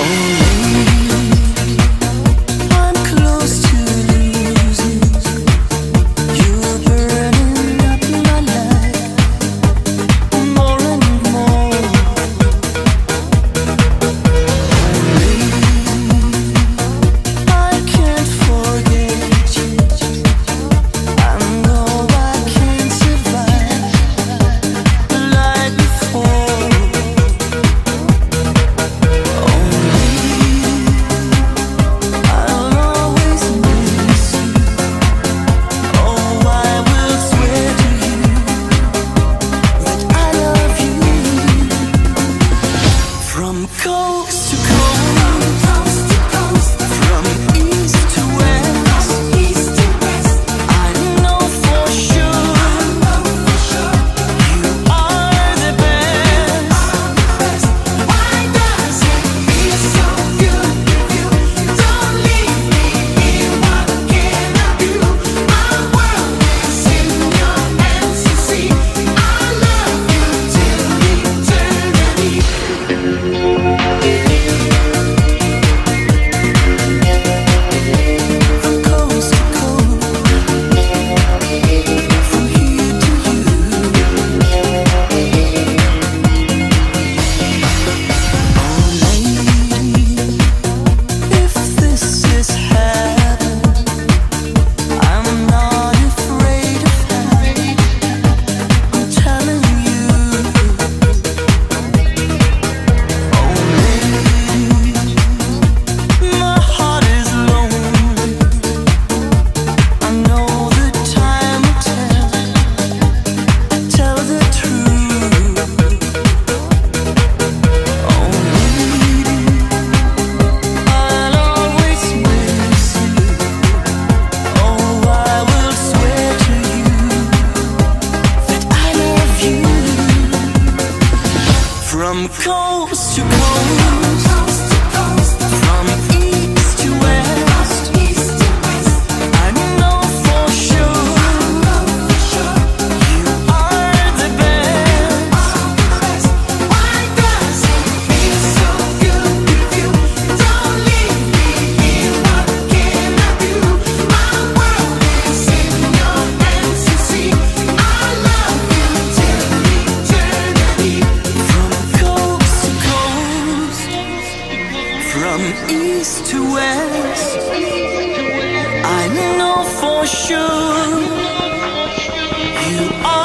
Oh, I know for sure you are.